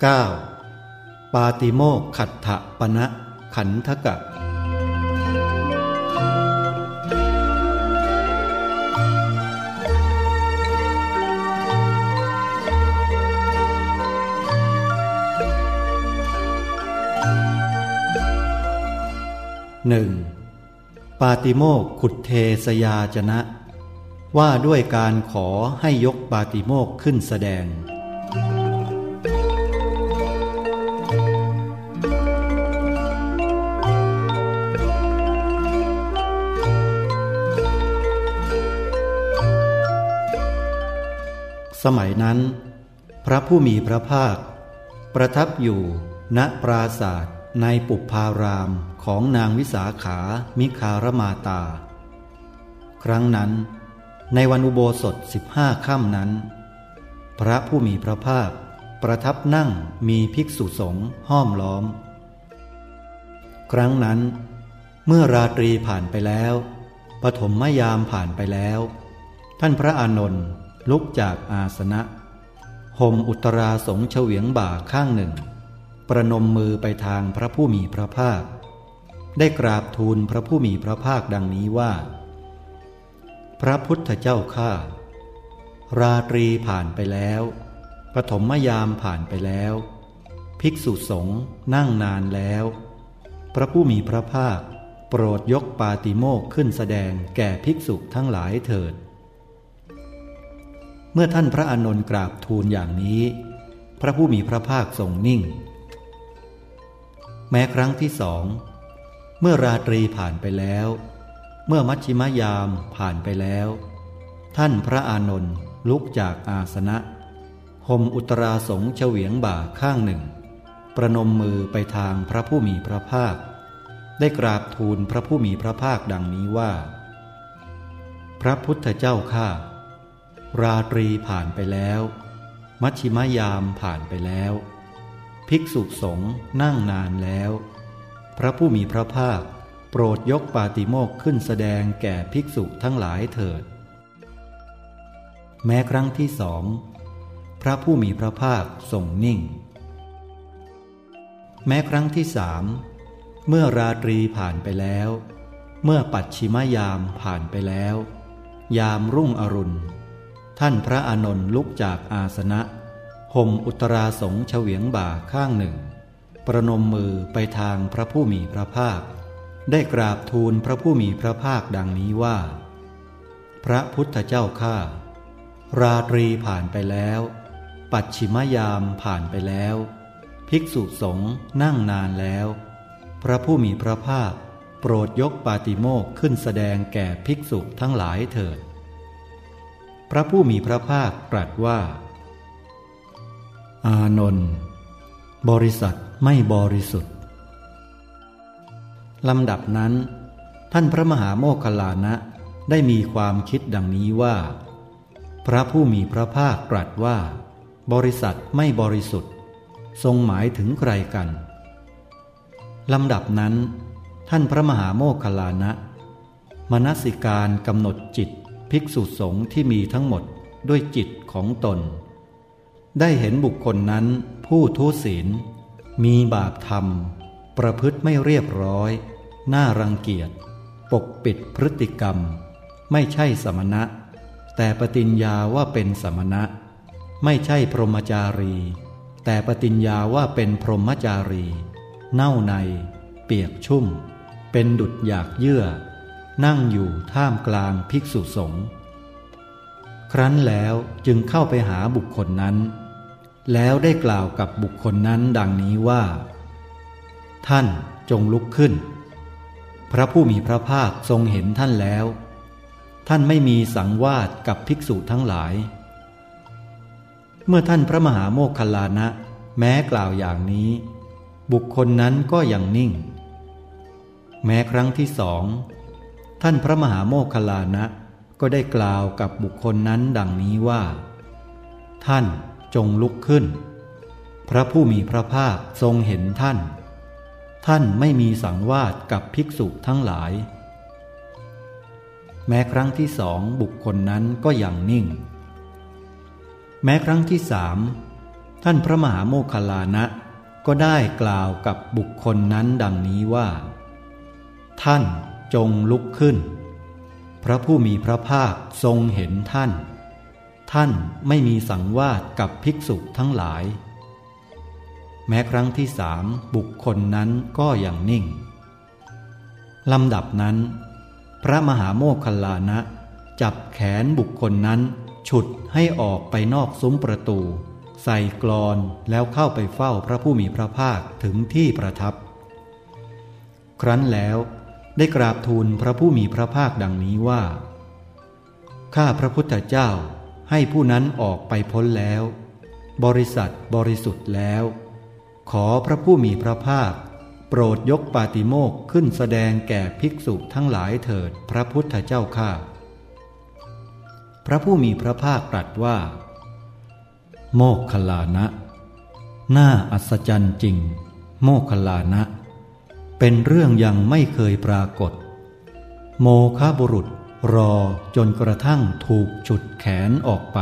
9. ปาติโมกขัตถปณะขันธกะหนึ่งปาติโมกขุดเทสยาจนะ ว่าด้วยการขอให้ยกปาติโมกขึ้นแสดง สมัยนั้น พระผู้มีพระภาค ประทับอยู่ณปราศาสตร์ในปุพารามของนางวิสาขามิคารมาตา ครั้งนั้น ในวันอุโบสถสิบห้าค่ำนั้น พระผู้มีพระภาค ประทับนั่งมีภิกษุสงฆ์ห้อมล้อม ครั้งนั้น เมื่อราตรีผ่านไปแล้วปฐมมยามผ่านไปแล้ว ท่านพระอานนท์ ลุกจากอาสนะห่มอุตราสงเฉวียงบ่าข้างหนึ่ง ประนมมือไปทางพระผู้มีพระภาค ได้กราบทูลพระผู้มีพระภาคดังนี้ว่า พระพุทธเจ้าข้าราตรีผ่านไปแล้วปฐมยามผ่านไปแล้ว ภิกษุสงฆ์นั่งนานแล้ว พระผู้มีพระภาค โปรดยกปาติโมกขึ้นแสดงแก่ภิกษุทั้งหลายเถิด เมื่อท่านพระอานนท์กราบทูลอย่างนี้ พระผู้มีพระภาคทรงนิ่ง แม้ครั้งที่สอง เมื่อราตรีผ่านไปแล้ว เมื่อมัชชิมยามผ่านไปแล้ว ท่านพระอานนท์ลุกจากอาสนะห่มอุตราสงเฉวียงบ่าข้างหนึ่ง ประนมมือไปทางพระผู้มีพระภาค ได้กราบทูลพระผู้มีพระภาคดังนี้ว่า พระพุทธเจ้าข้า ราตรีผ่านไปแล้ว มัชชิมยามผ่านไปแล้ว ภิกษุสงฆ์นั่งนานแล้ว พระผู้มีพระภาค โปรดยกปาติโมกขึ้นแสดงแก่ภิกษุทั้งหลายเถิด แม้ครั้งที่สอง พระผู้มีพระภาคทรงนิ่ง แม้ครั้งที่สามเมื่อราตรีผ่านไปแล้ว เมื่อปัดชิมยามผ่านไปแล้ว ยามรุ่งอรุณ ท่านพระอานนท์ลุกจากอาสนะห่มอุตราสงเฉวียงบ่าข้างหนึ่ง ประนมมือไปทางพระผู้มีพระภาค ได้กราบทูลพระผู้มีพระภาคดังนี้ว่า พระพุทธเจ้าข้าราตรีผ่านไปแล้ว ปัดชิมยามผ่านไปแล้ว ภิกษุสงฆ์นั่งนานแล้ว พระผู้มีพระภาค โปรดยกปาติโมกขึ้นแสดงแก่ภิกษุทั้งหลายเถิด พระผู้มีพระภาคตรัสว่า อานนท์บริษัทไม่บริสุทธิ์ลำดับนั้น ท่านพระมหาโมคคลานะได้มีความคิดดังนี้ว่า พระผู้มีพระภาคตรัสว่า บริษัทไม่บริสุทธิ์ ทรงหมายถึงใครกันลำดับนั้น ท่านพระมหาโมคคลานะ มนสิการกำหนดจิต ภิกษุสงฆ์ที่มีทั้งหมดด้วยจิตของตน ได้เห็นบุคคลนั้นผู้ทุศีล มีบาปธรรม ประพฤติไม่เรียบร้อย น่ารังเกียจ ปกปิดพฤติกรรม ไม่ใช่สมณะ แต่ปฏิญญาว่าเป็นสมณะ ไม่ใช่พรหมจารี แต่ปฏิญญาว่าเป็นพรหมจารี เน่าใน เปียกชุ่ม เป็นดุดอยากเยื่อ นั่งอยู่ท่ามกลางภิกษุสงฆ์ครั้นแล้วจึงเข้าไปหาบุคคลนั้น แล้วได้กล่าวกับบุคคลนั้นดังนี้ว่า ท่านจงลุกขึ้น พระผู้มีพระภาคทรงเห็นท่านแล้ว ท่านไม่มีสังวาสกับภิกษุทั้งหลาย เมื่อท่านพระมหาโมคคัลลานะ แม้กล่าวอย่างนี้ บุคคลนั้นก็ยังนิ่ง แม้ครั้งที่สอง ท่านพระมหาโมคคลานะ ก็ได้กล่าวกับบุคคลนั้นดังนี้ว่า ท่านจงลุกขึ้น พระผู้มีพระภาคทรงเห็นท่าน ท่านไม่มีสังวาสกับภิกษุทั้งหลาย แม้ครั้งที่สองบุคคลนั้นก็ยังนิ่ง แม้ครั้งที่สามท่านพระมหาโมคคลานะก็ได้กล่าวกับบุคคลนั้นดังนี้ว่า ท่าน จงลุกขึ้น พระผู้มีพระภาคทรงเห็นท่าน ท่านไม่มีสังวาสกับภิกษุทั้งหลาย แม้ครั้งที่สามบุคคลนั้นก็ยังนิ่งลำดับนั้น พระมหาโมคคลานะ จับแขนบุคคลนั้น ฉุดให้ออกไปนอกซุ้มประตู ใส่กรอนแล้วเข้าไปเฝ้าพระผู้มีพระภาคถึงที่ประทับ ครั้นแล้ว ได้กราบทูลพระผู้มีพระภาคดังนี้ว่า ข้าพระพุทธเจ้าให้ผู้นั้นออกไปพ้นแล้ว บริษัทบริสุทธิ์แล้ว ขอพระผู้มีพระภาค โปรดยกปาติโมกขึ้นแสดงแก่ภิกษุทั้งหลายเถิดพระพุทธเจ้าข้าพระผู้มีพระภาคตรัสว่า โมกขลานะ น่าอัศจรรย์จริง โมกขลานะ เป็นเรื่องยังไม่เคยปรากฏ โมคะบุรุษรอจนกระทั่งถูกฉุดแขนออกไป